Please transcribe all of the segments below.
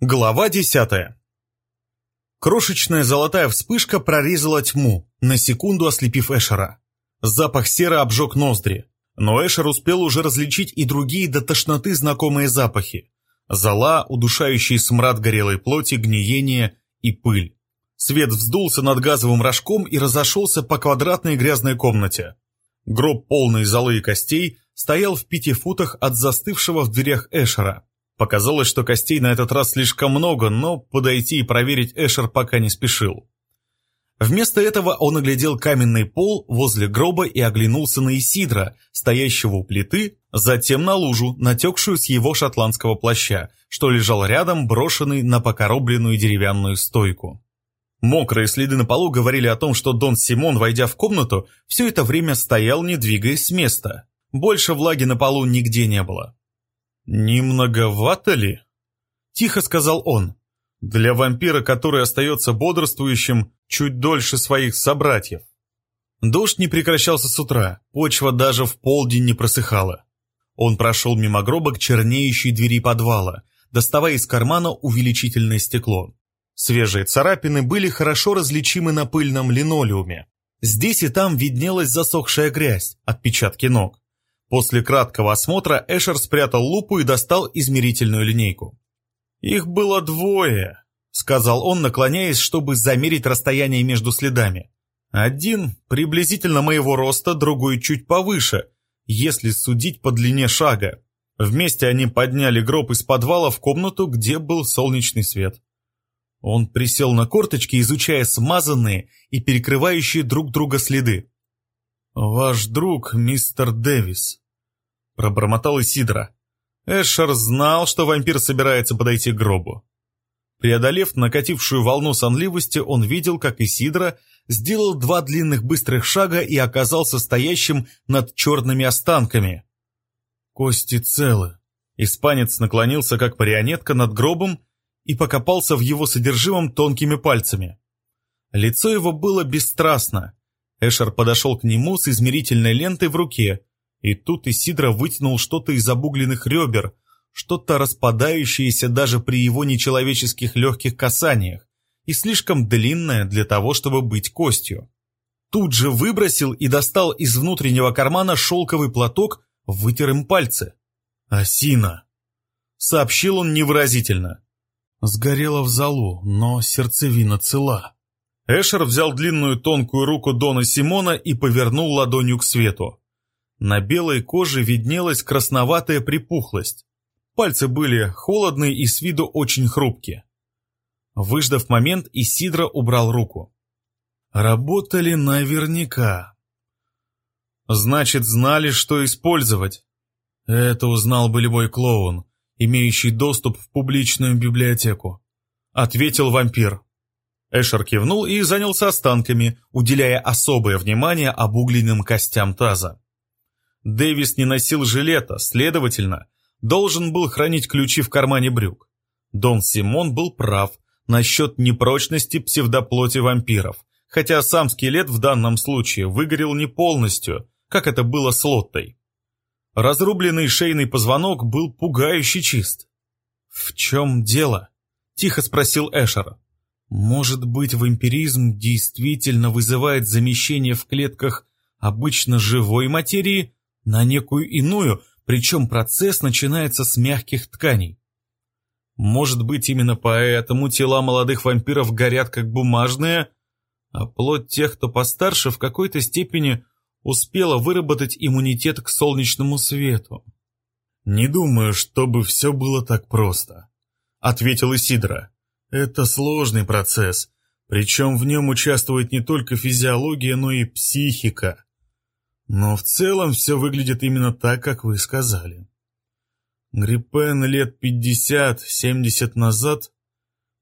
Глава десятая. Крошечная золотая вспышка прорезала тьму, на секунду ослепив Эшера. Запах серы обжег ноздри, но Эшер успел уже различить и другие до тошноты знакомые запахи. Зола, удушающий смрад горелой плоти, гниение и пыль. Свет вздулся над газовым рожком и разошелся по квадратной грязной комнате. Гроб, полный золы и костей, стоял в пяти футах от застывшего в дверях Эшера. Показалось, что костей на этот раз слишком много, но подойти и проверить Эшер пока не спешил. Вместо этого он оглядел каменный пол возле гроба и оглянулся на Исидра, стоящего у плиты, затем на лужу, натекшую с его шотландского плаща, что лежал рядом, брошенный на покоробленную деревянную стойку. Мокрые следы на полу говорили о том, что Дон Симон, войдя в комнату, все это время стоял, не двигаясь с места. Больше влаги на полу нигде не было. «Не многовато ли?» — тихо сказал он. «Для вампира, который остается бодрствующим чуть дольше своих собратьев». Дождь не прекращался с утра, почва даже в полдень не просыхала. Он прошел мимо гроба к чернеющей двери подвала, доставая из кармана увеличительное стекло. Свежие царапины были хорошо различимы на пыльном линолеуме. Здесь и там виднелась засохшая грязь, отпечатки ног. После краткого осмотра Эшер спрятал лупу и достал измерительную линейку. «Их было двое», — сказал он, наклоняясь, чтобы замерить расстояние между следами. «Один приблизительно моего роста, другой чуть повыше, если судить по длине шага. Вместе они подняли гроб из подвала в комнату, где был солнечный свет». Он присел на корточки, изучая смазанные и перекрывающие друг друга следы. «Ваш друг, мистер Дэвис», — пробормотал Исидра. Эшер знал, что вампир собирается подойти к гробу. Преодолев накатившую волну сонливости, он видел, как Исидра сделал два длинных быстрых шага и оказался стоящим над черными останками. Кости целы. Испанец наклонился, как марионетка, над гробом и покопался в его содержимом тонкими пальцами. Лицо его было бесстрастно, Эшер подошел к нему с измерительной лентой в руке, и тут Исидро вытянул что-то из обугленных ребер, что-то распадающееся даже при его нечеловеческих легких касаниях и слишком длинное для того, чтобы быть костью. Тут же выбросил и достал из внутреннего кармана шелковый платок, вытер им пальцы. «Осина!» — сообщил он невыразительно. «Сгорела в залу, но сердцевина цела». Эшер взял длинную тонкую руку Дона Симона и повернул ладонью к свету. На белой коже виднелась красноватая припухлость. Пальцы были холодные и с виду очень хрупкие. Выждав момент, Исидро убрал руку. Работали наверняка. Значит, знали, что использовать. Это узнал бы любой клоун, имеющий доступ в публичную библиотеку. Ответил вампир. Эшер кивнул и занялся останками, уделяя особое внимание обугленным костям таза. Дэвис не носил жилета, следовательно, должен был хранить ключи в кармане брюк. Дон Симон был прав насчет непрочности псевдоплоти вампиров, хотя сам скелет в данном случае выгорел не полностью, как это было с Лоттой. Разрубленный шейный позвонок был пугающе чист. «В чем дело?» – тихо спросил Эшер. Может быть, вампиризм действительно вызывает замещение в клетках обычно живой материи на некую иную, причем процесс начинается с мягких тканей. Может быть, именно поэтому тела молодых вампиров горят как бумажные, а плоть тех, кто постарше, в какой-то степени успела выработать иммунитет к солнечному свету. «Не думаю, чтобы все было так просто», — ответил Исидра. Это сложный процесс, причем в нем участвует не только физиология, но и психика. Но в целом все выглядит именно так, как вы сказали. Гриппен лет 50-70 назад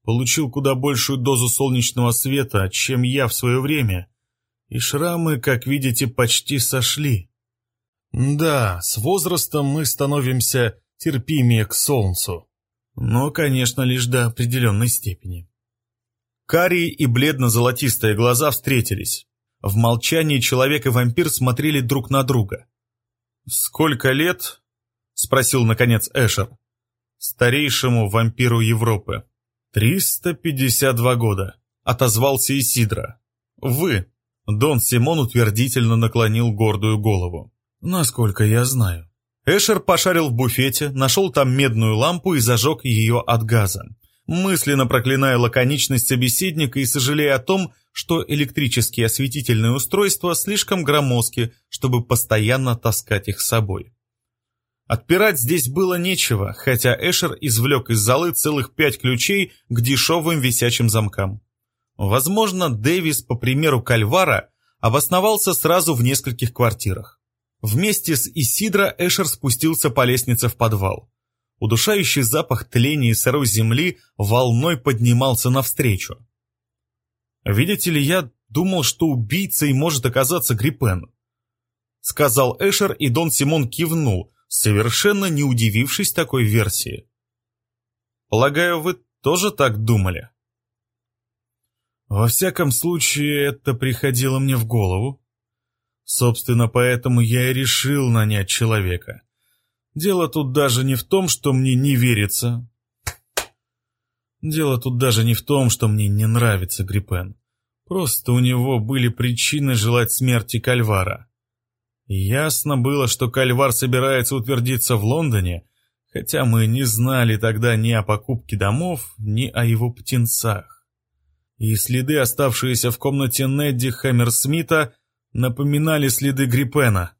получил куда большую дозу солнечного света, чем я в свое время, и шрамы, как видите, почти сошли. Да, с возрастом мы становимся терпимее к солнцу но, конечно, лишь до определенной степени. Карие и бледно-золотистые глаза встретились. В молчании человек и вампир смотрели друг на друга. «Сколько лет?» — спросил, наконец, Эшер. старейшему вампиру Европы. «Триста пятьдесят два года», — отозвался Исидра. «Вы». Дон Симон утвердительно наклонил гордую голову. «Насколько я знаю». Эшер пошарил в буфете, нашел там медную лампу и зажег ее от газа. Мысленно проклиная лаконичность собеседника и сожалея о том, что электрические осветительные устройства слишком громоздки, чтобы постоянно таскать их с собой. Отпирать здесь было нечего, хотя Эшер извлек из залы целых пять ключей к дешевым висячим замкам. Возможно, Дэвис, по примеру Кальвара, обосновался сразу в нескольких квартирах. Вместе с Исидро Эшер спустился по лестнице в подвал. Удушающий запах тления и сырой земли волной поднимался навстречу. «Видите ли, я думал, что убийцей может оказаться Гриппен», — сказал Эшер, и Дон Симон кивнул, совершенно не удивившись такой версии. «Полагаю, вы тоже так думали?» «Во всяком случае, это приходило мне в голову. Собственно, поэтому я и решил нанять человека. Дело тут даже не в том, что мне не верится. Дело тут даже не в том, что мне не нравится Гриппен. Просто у него были причины желать смерти Кальвара. Ясно было, что Кальвар собирается утвердиться в Лондоне, хотя мы не знали тогда ни о покупке домов, ни о его птенцах. И следы, оставшиеся в комнате Недди Хаммерсмита, напоминали следы Гриппена.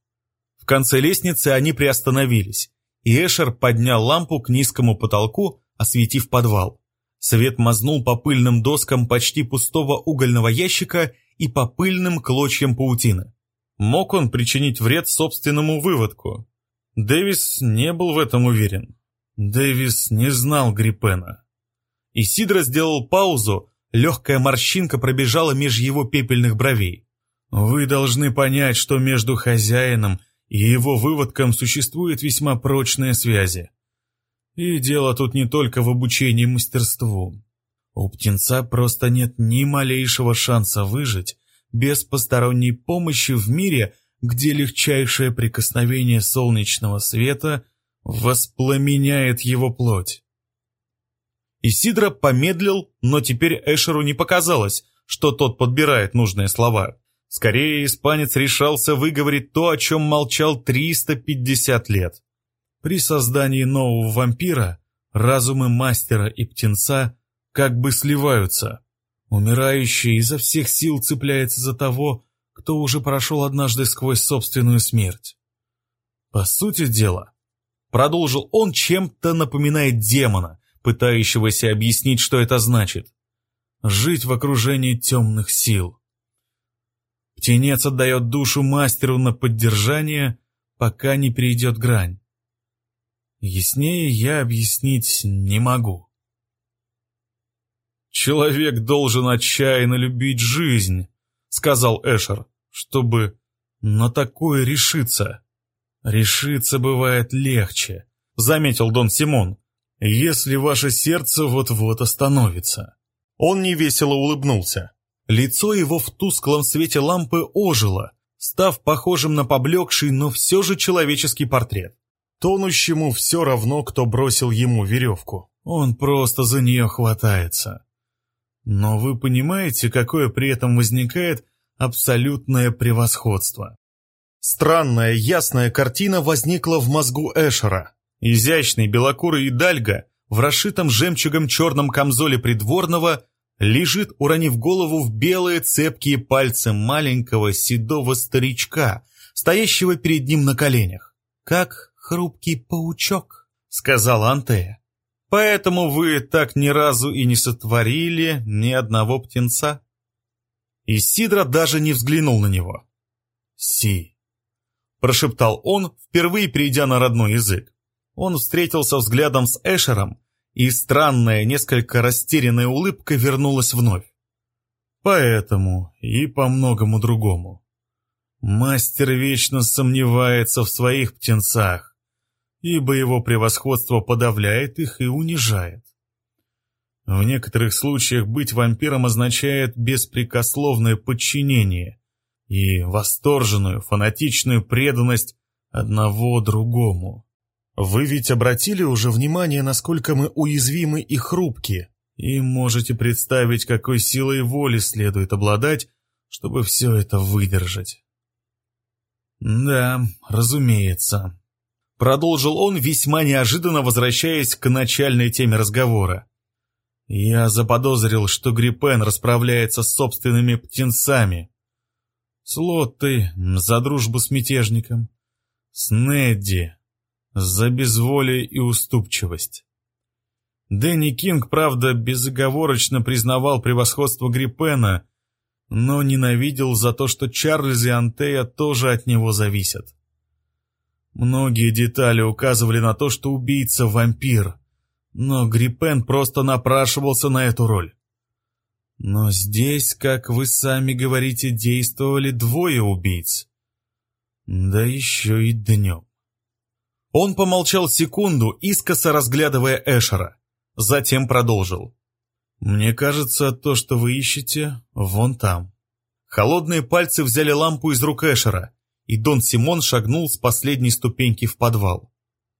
Конце лестницы они приостановились, и Эшер поднял лампу к низкому потолку, осветив подвал. Свет мазнул по пыльным доскам почти пустого угольного ящика и по пыльным клочьям паутины. Мог он причинить вред собственному выводку? Дэвис не был в этом уверен. Дэвис не знал Гриппена. Исидро сделал паузу, легкая морщинка пробежала меж его пепельных бровей. «Вы должны понять, что между хозяином и его выводком существуют весьма прочные связи. И дело тут не только в обучении мастерству. У птенца просто нет ни малейшего шанса выжить, без посторонней помощи в мире, где легчайшее прикосновение солнечного света воспламеняет его плоть. Исидро помедлил, но теперь Эшеру не показалось, что тот подбирает нужные слова. Скорее, испанец решался выговорить то, о чем молчал 350 лет. При создании нового вампира разумы мастера и птенца как бы сливаются. Умирающий изо всех сил цепляется за того, кто уже прошел однажды сквозь собственную смерть. По сути дела, продолжил он, чем-то напоминает демона, пытающегося объяснить, что это значит. Жить в окружении темных сил. Птенец отдает душу мастеру на поддержание, пока не перейдет грань. Яснее я объяснить не могу. «Человек должен отчаянно любить жизнь», — сказал Эшер, — «чтобы на такое решиться». «Решиться бывает легче», — заметил Дон Симон, — «если ваше сердце вот-вот остановится». Он невесело улыбнулся. Лицо его в тусклом свете лампы ожило, став похожим на поблекший, но все же человеческий портрет. Тонущему все равно, кто бросил ему веревку. Он просто за нее хватается. Но вы понимаете, какое при этом возникает абсолютное превосходство. Странная ясная картина возникла в мозгу Эшера. Изящный белокурый Идальго в расшитом жемчугом черном камзоле придворного лежит, уронив голову в белые цепкие пальцы маленького седого старичка, стоящего перед ним на коленях. «Как хрупкий паучок», — сказала Антея. Поэтому вы так ни разу и не сотворили ни одного птенца. И Сидра даже не взглянул на него. «Си», — прошептал он, впервые перейдя на родной язык. Он встретился взглядом с Эшером, и странная, несколько растерянная улыбка вернулась вновь. Поэтому и по многому другому. Мастер вечно сомневается в своих птенцах, ибо его превосходство подавляет их и унижает. В некоторых случаях быть вампиром означает беспрекословное подчинение и восторженную, фанатичную преданность одного другому. Вы ведь обратили уже внимание, насколько мы уязвимы и хрупки, и можете представить, какой силой воли следует обладать, чтобы все это выдержать. Да, разумеется. Продолжил он, весьма неожиданно возвращаясь к начальной теме разговора. Я заподозрил, что Гриппен расправляется с собственными птенцами. Слот ты за дружбу с мятежником. Снедди за безволие и уступчивость. Дэнни Кинг, правда, безоговорочно признавал превосходство Гриппена, но ненавидел за то, что Чарльз и Антея тоже от него зависят. Многие детали указывали на то, что убийца — вампир, но Гриппен просто напрашивался на эту роль. Но здесь, как вы сами говорите, действовали двое убийц. Да еще и днем. Он помолчал секунду, искоса разглядывая Эшера. Затем продолжил. «Мне кажется, то, что вы ищете, вон там». Холодные пальцы взяли лампу из рук Эшера, и Дон Симон шагнул с последней ступеньки в подвал.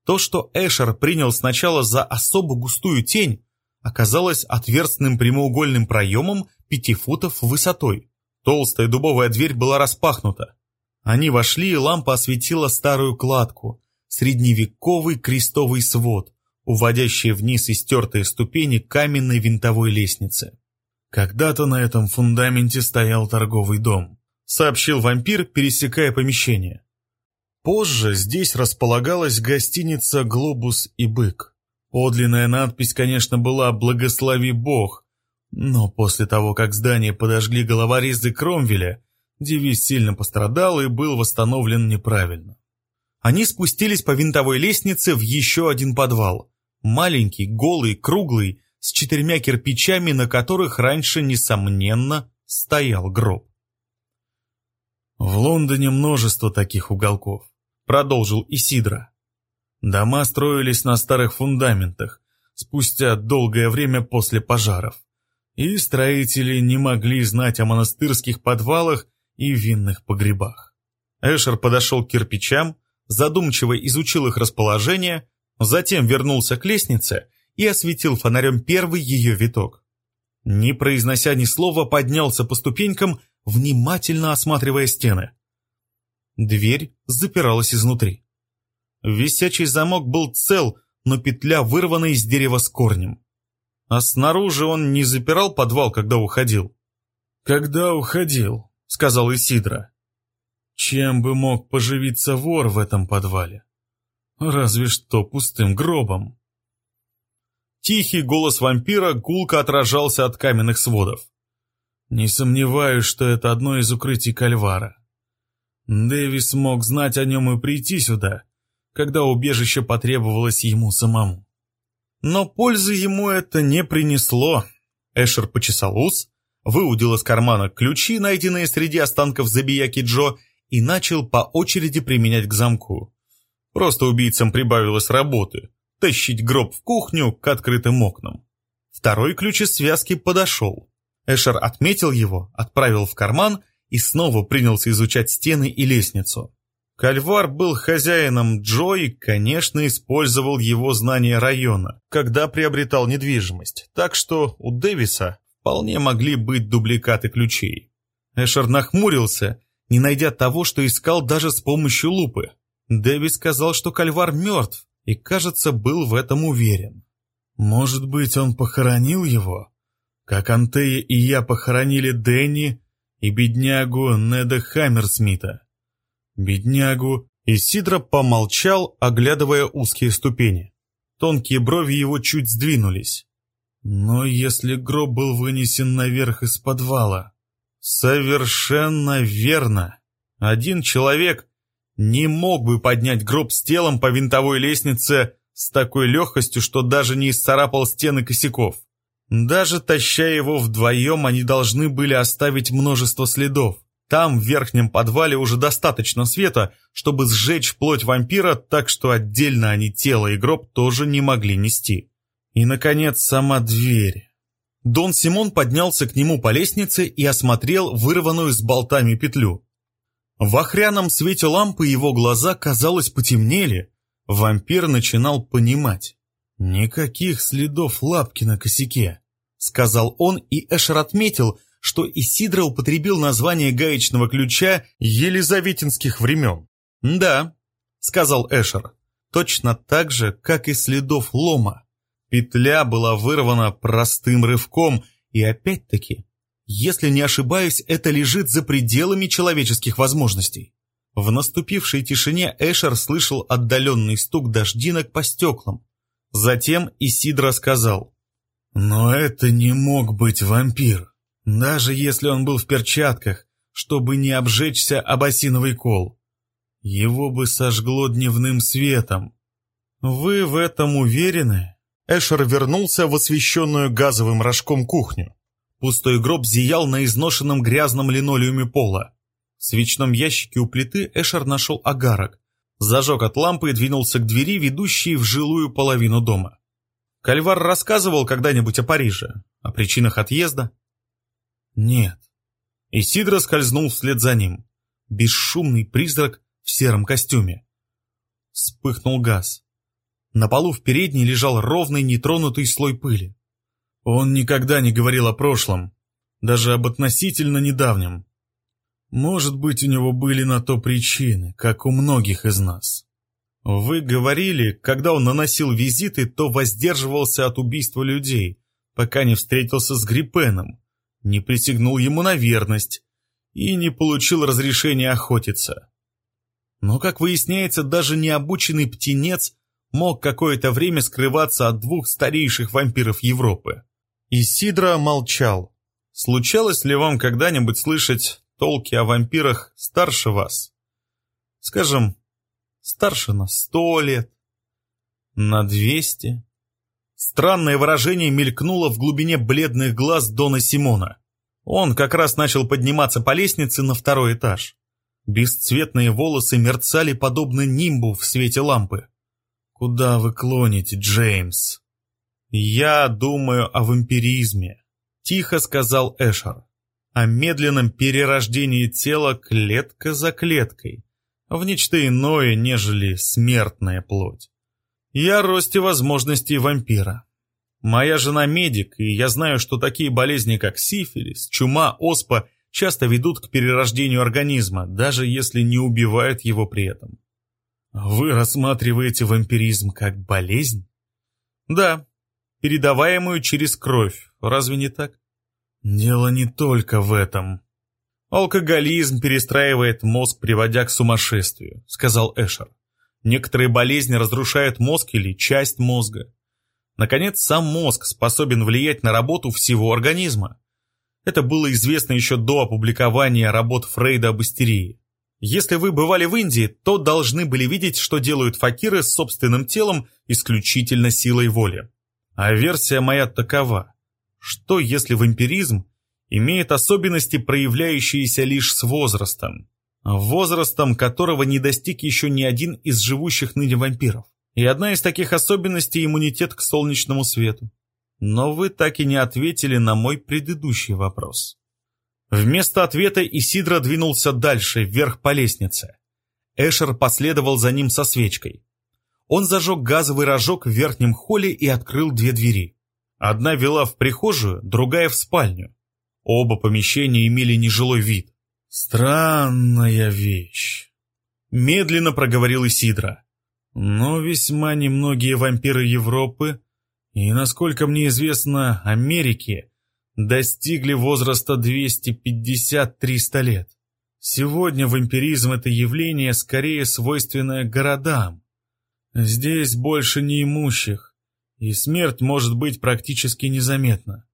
То, что Эшер принял сначала за особо густую тень, оказалось отверстным прямоугольным проемом пяти футов высотой. Толстая дубовая дверь была распахнута. Они вошли, и лампа осветила старую кладку, средневековый крестовый свод, уводящий вниз истертые ступени каменной винтовой лестницы. Когда-то на этом фундаменте стоял торговый дом, сообщил вампир, пересекая помещение. Позже здесь располагалась гостиница «Глобус и бык». Подлинная надпись, конечно, была «Благослови Бог», но после того, как здание подожгли головорезы Кромвеля, девиз сильно пострадал и был восстановлен неправильно. Они спустились по винтовой лестнице в еще один подвал. Маленький, голый, круглый, с четырьмя кирпичами, на которых раньше, несомненно, стоял гроб. «В Лондоне множество таких уголков», — продолжил Исидра. «Дома строились на старых фундаментах, спустя долгое время после пожаров, и строители не могли знать о монастырских подвалах и винных погребах». Эшер подошел к кирпичам, задумчиво изучил их расположение, затем вернулся к лестнице и осветил фонарем первый ее виток. Не произнося ни слова, поднялся по ступенькам, внимательно осматривая стены. Дверь запиралась изнутри. Висячий замок был цел, но петля вырвана из дерева с корнем. А снаружи он не запирал подвал, когда уходил. «Когда уходил», — сказал Исидра. Чем бы мог поживиться вор в этом подвале? Разве что пустым гробом. Тихий голос вампира гулко отражался от каменных сводов. Не сомневаюсь, что это одно из укрытий Кальвара. Дэвис мог знать о нем и прийти сюда, когда убежище потребовалось ему самому. Но пользы ему это не принесло. Эшер почесал ус, выудил из кармана ключи, найденные среди останков забияки Джо, и начал по очереди применять к замку. Просто убийцам прибавилось работы – тащить гроб в кухню к открытым окнам. Второй ключ из связки подошел. Эшер отметил его, отправил в карман и снова принялся изучать стены и лестницу. Кальвар был хозяином Джо и, конечно, использовал его знания района, когда приобретал недвижимость, так что у Дэвиса вполне могли быть дубликаты ключей. Эшер нахмурился не найдя того, что искал даже с помощью лупы. Дэвис сказал, что Кальвар мертв, и, кажется, был в этом уверен. Может быть, он похоронил его? Как Антея и я похоронили Дэнни и беднягу Неда Хаммерсмита. Беднягу Исидро помолчал, оглядывая узкие ступени. Тонкие брови его чуть сдвинулись. Но если гроб был вынесен наверх из подвала... Совершенно верно. Один человек не мог бы поднять гроб с телом по винтовой лестнице с такой легкостью, что даже не исцарапал стены косяков. Даже таща его вдвоем, они должны были оставить множество следов. Там, в верхнем подвале, уже достаточно света, чтобы сжечь плоть вампира, так что отдельно они тело и гроб тоже не могли нести. И, наконец, сама дверь. Дон Симон поднялся к нему по лестнице и осмотрел вырванную с болтами петлю. В охряном свете лампы его глаза, казалось, потемнели, Вампир начинал понимать. «Никаких следов лапки на косяке», — сказал он, и Эшер отметил, что Исидро употребил название гаечного ключа елизаветинских времен. «Да», — сказал Эшер, — «точно так же, как и следов лома. Петля была вырвана простым рывком, и опять-таки, если не ошибаюсь, это лежит за пределами человеческих возможностей». В наступившей тишине Эшер слышал отдаленный стук дождинок по стеклам. Затем Исидро сказал, «Но это не мог быть вампир, даже если он был в перчатках, чтобы не обжечься об осиновый кол. Его бы сожгло дневным светом. Вы в этом уверены?» Эшер вернулся в освещенную газовым рожком кухню. Пустой гроб зиял на изношенном грязном линолеуме пола. В свечном ящике у плиты Эшер нашел агарок, зажег от лампы и двинулся к двери, ведущей в жилую половину дома. Кальвар рассказывал когда-нибудь о Париже, о причинах отъезда? Нет. Исидро скользнул вслед за ним. Бесшумный призрак в сером костюме. Вспыхнул газ. На полу в передней лежал ровный нетронутый слой пыли. Он никогда не говорил о прошлом, даже об относительно недавнем. Может быть, у него были на то причины, как у многих из нас. Вы говорили, когда он наносил визиты, то воздерживался от убийства людей, пока не встретился с Гриппеном, не присягнул ему на верность и не получил разрешения охотиться. Но, как выясняется, даже необученный птенец мог какое-то время скрываться от двух старейших вампиров Европы. Исидра молчал. Случалось ли вам когда-нибудь слышать толки о вампирах старше вас. Скажем, старше на сто лет, на двести. Странное выражение мелькнуло в глубине бледных глаз Дона Симона. Он как раз начал подниматься по лестнице на второй этаж. Бесцветные волосы мерцали подобно нимбу в свете лампы. «Куда вы клоните, Джеймс?» «Я думаю о вампиризме», — тихо сказал Эшер о медленном перерождении тела клетка за клеткой, в нечто иное, нежели смертная плоть. Я росте возможностей вампира. Моя жена медик, и я знаю, что такие болезни, как сифилис, чума, оспа, часто ведут к перерождению организма, даже если не убивают его при этом. Вы рассматриваете вампиризм как болезнь? Да, передаваемую через кровь, разве не так? Дело не только в этом. Алкоголизм перестраивает мозг, приводя к сумасшествию, сказал Эшер. Некоторые болезни разрушают мозг или часть мозга. Наконец, сам мозг способен влиять на работу всего организма. Это было известно еще до опубликования работ Фрейда об истерии. Если вы бывали в Индии, то должны были видеть, что делают факиры с собственным телом исключительно силой воли. А версия моя такова. Что, если вампиризм имеет особенности, проявляющиеся лишь с возрастом? Возрастом которого не достиг еще ни один из живущих ныне вампиров. И одна из таких особенностей – иммунитет к солнечному свету. Но вы так и не ответили на мой предыдущий вопрос. Вместо ответа Исидро двинулся дальше, вверх по лестнице. Эшер последовал за ним со свечкой. Он зажег газовый рожок в верхнем холле и открыл две двери. Одна вела в прихожую, другая в спальню. Оба помещения имели нежилой вид. «Странная вещь», — медленно проговорил Исидра. «Но весьма немногие вампиры Европы и, насколько мне известно, Америки достигли возраста 250-300 лет. Сегодня вампиризм — это явление скорее свойственное городам. Здесь больше неимущих, и смерть может быть практически незаметна.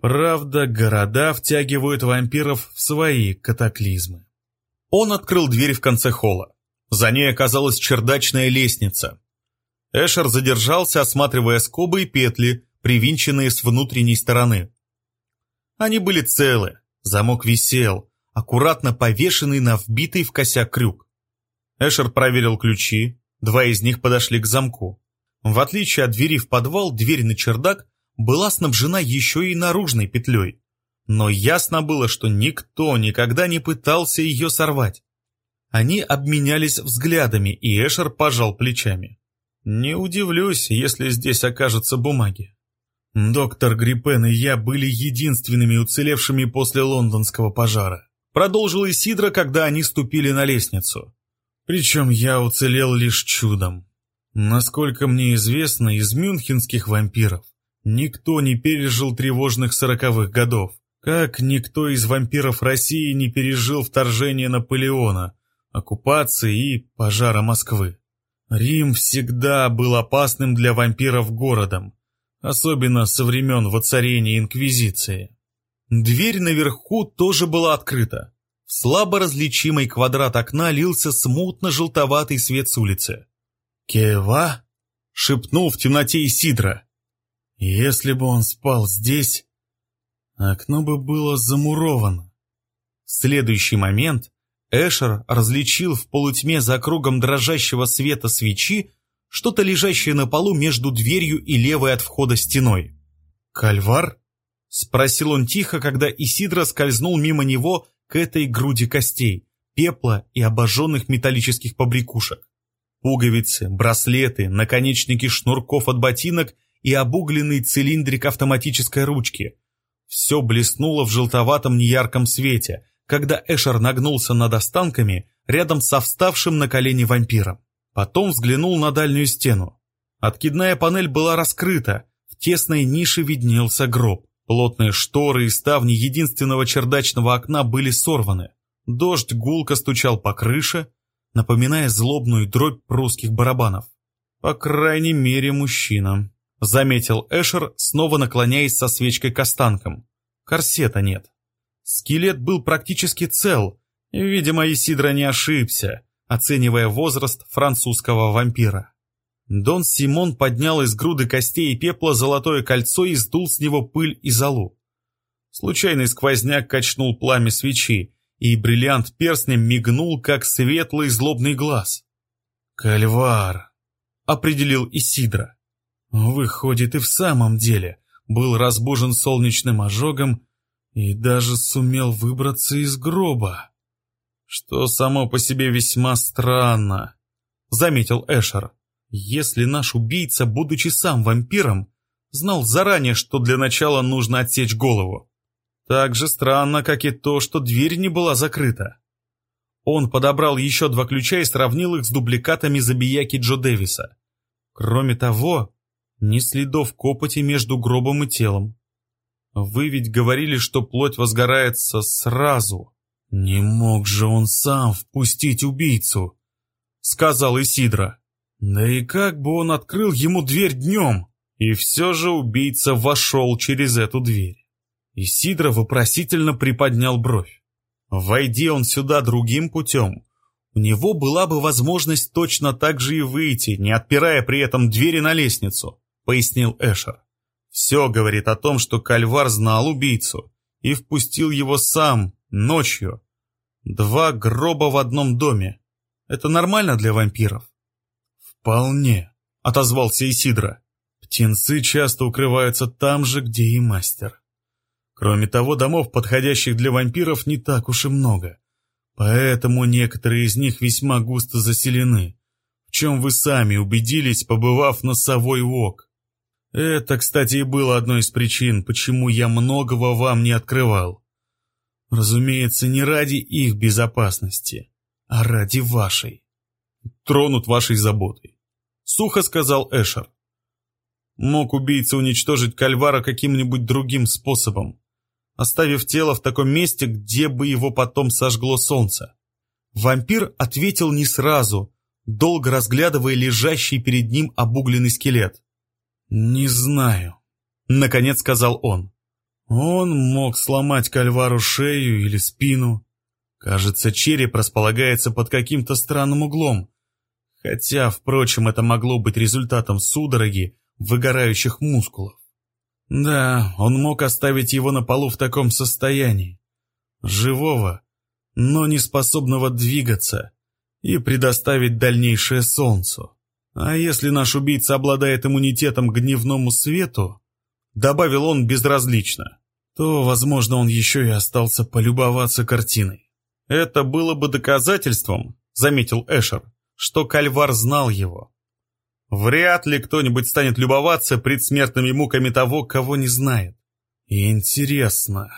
Правда, города втягивают вампиров в свои катаклизмы. Он открыл дверь в конце холла. За ней оказалась чердачная лестница. Эшер задержался, осматривая скобы и петли, привинченные с внутренней стороны. Они были целы, замок висел, аккуратно повешенный на вбитый в косяк крюк. Эшер проверил ключи, два из них подошли к замку. В отличие от двери в подвал, дверь на чердак была снабжена еще и наружной петлей. Но ясно было, что никто никогда не пытался ее сорвать. Они обменялись взглядами, и Эшер пожал плечами. Не удивлюсь, если здесь окажутся бумаги. Доктор Гриппен и я были единственными уцелевшими после лондонского пожара. Продолжил Исидро, когда они ступили на лестницу. Причем я уцелел лишь чудом. Насколько мне известно, из мюнхенских вампиров никто не пережил тревожных сороковых годов. Как никто из вампиров России не пережил вторжение Наполеона, оккупации и пожара Москвы. Рим всегда был опасным для вампиров городом, особенно со времен воцарения Инквизиции. Дверь наверху тоже была открыта. В слабо различимый квадрат окна лился смутно-желтоватый свет с улицы. «Кева?» — шепнул в темноте Исидра. «Если бы он спал здесь, окно бы было замуровано». В следующий момент Эшер различил в полутьме за кругом дрожащего света свечи что-то лежащее на полу между дверью и левой от входа стеной. «Кальвар?» — спросил он тихо, когда Исидра скользнул мимо него к этой груди костей, пепла и обожженных металлических побрякушек. Пуговицы, браслеты, наконечники шнурков от ботинок и обугленный цилиндрик автоматической ручки. Все блеснуло в желтоватом неярком свете, когда Эшер нагнулся над останками рядом со вставшим на колени вампиром. Потом взглянул на дальнюю стену. Откидная панель была раскрыта, в тесной нише виднелся гроб. Плотные шторы и ставни единственного чердачного окна были сорваны. Дождь гулко стучал по крыше, напоминая злобную дробь прусских барабанов. «По крайней мере, мужчина», — заметил Эшер, снова наклоняясь со свечкой к останкам. «Корсета нет». Скелет был практически цел, видимо, Исидро не ошибся, оценивая возраст французского вампира. Дон Симон поднял из груды костей и пепла золотое кольцо и сдул с него пыль и золу. Случайный сквозняк качнул пламя свечи, и бриллиант перстнем мигнул, как светлый злобный глаз. «Кальвар», — определил Исидра. «Выходит, и в самом деле был разбужен солнечным ожогом и даже сумел выбраться из гроба. Что само по себе весьма странно», — заметил Эшер. «Если наш убийца, будучи сам вампиром, знал заранее, что для начала нужно отсечь голову, так же странно, как и то, что дверь не была закрыта. Он подобрал еще два ключа и сравнил их с дубликатами забияки Джо Дэвиса. Кроме того, ни следов копоти между гробом и телом. Вы ведь говорили, что плоть возгорается сразу. Не мог же он сам впустить убийцу, сказал Исидра. Да и как бы он открыл ему дверь днем? И все же убийца вошел через эту дверь. Исидро вопросительно приподнял бровь. Войди он сюда другим путем, у него была бы возможность точно так же и выйти, не отпирая при этом двери на лестницу, пояснил Эшер. Все говорит о том, что Кальвар знал убийцу и впустил его сам, ночью. Два гроба в одном доме. Это нормально для вампиров? Вполне, отозвался Исидро. Птенцы часто укрываются там же, где и мастер. Кроме того, домов, подходящих для вампиров, не так уж и много. Поэтому некоторые из них весьма густо заселены, в чем вы сами убедились, побывав на Совой Вок. Это, кстати, и было одной из причин, почему я многого вам не открывал. Разумеется, не ради их безопасности, а ради вашей. Тронут вашей заботой. Сухо сказал Эшер. Мог убийца уничтожить Кальвара каким-нибудь другим способом, оставив тело в таком месте, где бы его потом сожгло солнце. Вампир ответил не сразу, долго разглядывая лежащий перед ним обугленный скелет. «Не знаю», — наконец сказал он. «Он мог сломать кальвару шею или спину. Кажется, череп располагается под каким-то странным углом. Хотя, впрочем, это могло быть результатом судороги выгорающих мускулов. Да, он мог оставить его на полу в таком состоянии. Живого, но не способного двигаться и предоставить дальнейшее солнцу. А если наш убийца обладает иммунитетом к дневному свету, добавил он безразлично, то, возможно, он еще и остался полюбоваться картиной. Это было бы доказательством, заметил Эшер, что Кальвар знал его. Вряд ли кто-нибудь станет любоваться предсмертными муками того, кого не знает. Интересно.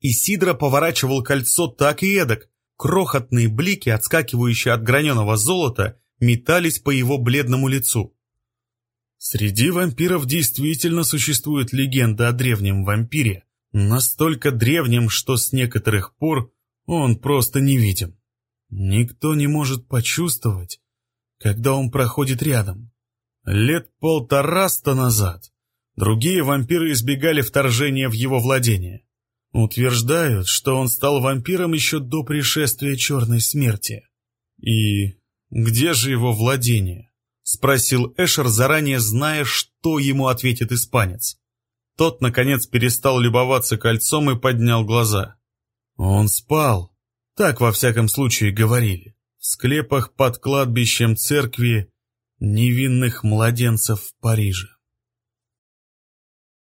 Исидро поворачивал кольцо так и эдак. Крохотные блики, отскакивающие от граненого золота, метались по его бледному лицу. Среди вампиров действительно существует легенда о древнем вампире, настолько древнем, что с некоторых пор он просто невидим. Никто не может почувствовать, когда он проходит рядом. Лет полтораста назад другие вампиры избегали вторжения в его владение. Утверждают, что он стал вампиром еще до пришествия черной смерти. И где же его владение? Спросил Эшер, заранее зная, что ему ответит испанец. Тот, наконец, перестал любоваться кольцом и поднял глаза. Он спал. Так, во всяком случае, говорили. В склепах под кладбищем церкви невинных младенцев в Париже.